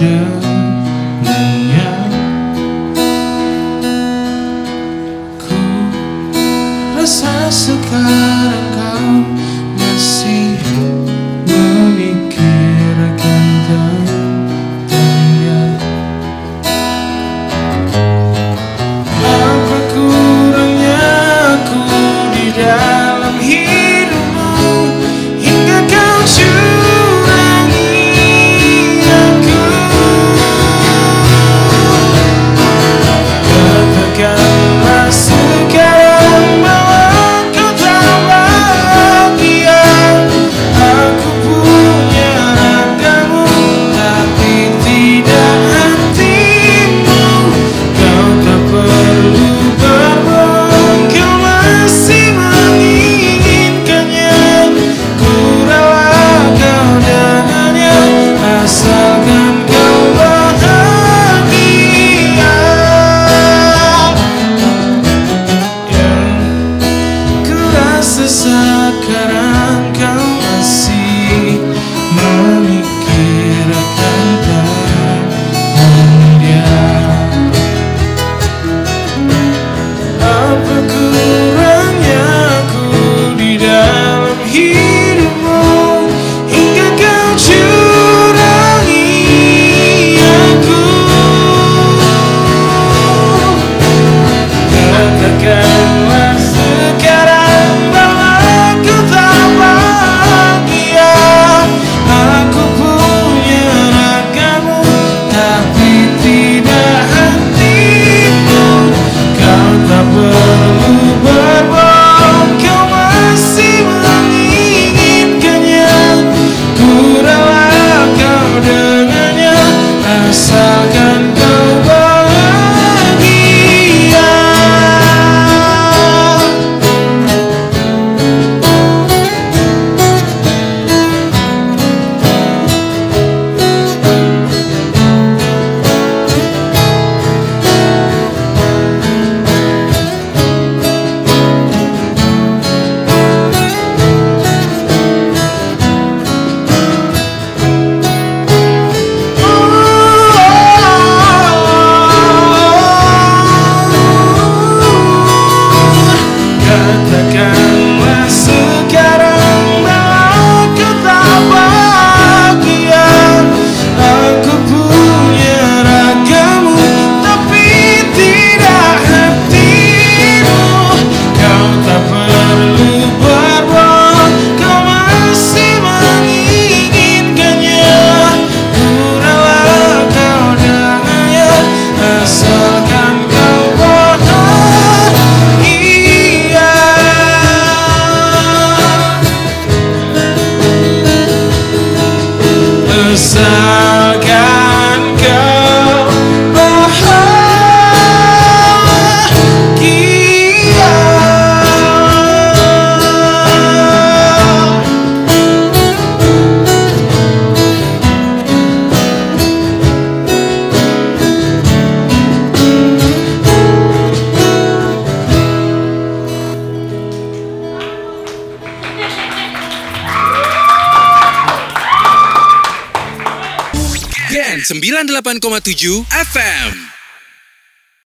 dengannya Ku rasa sekarang kau sekarang kau canção. Sembilan delapan koma tujuh FM.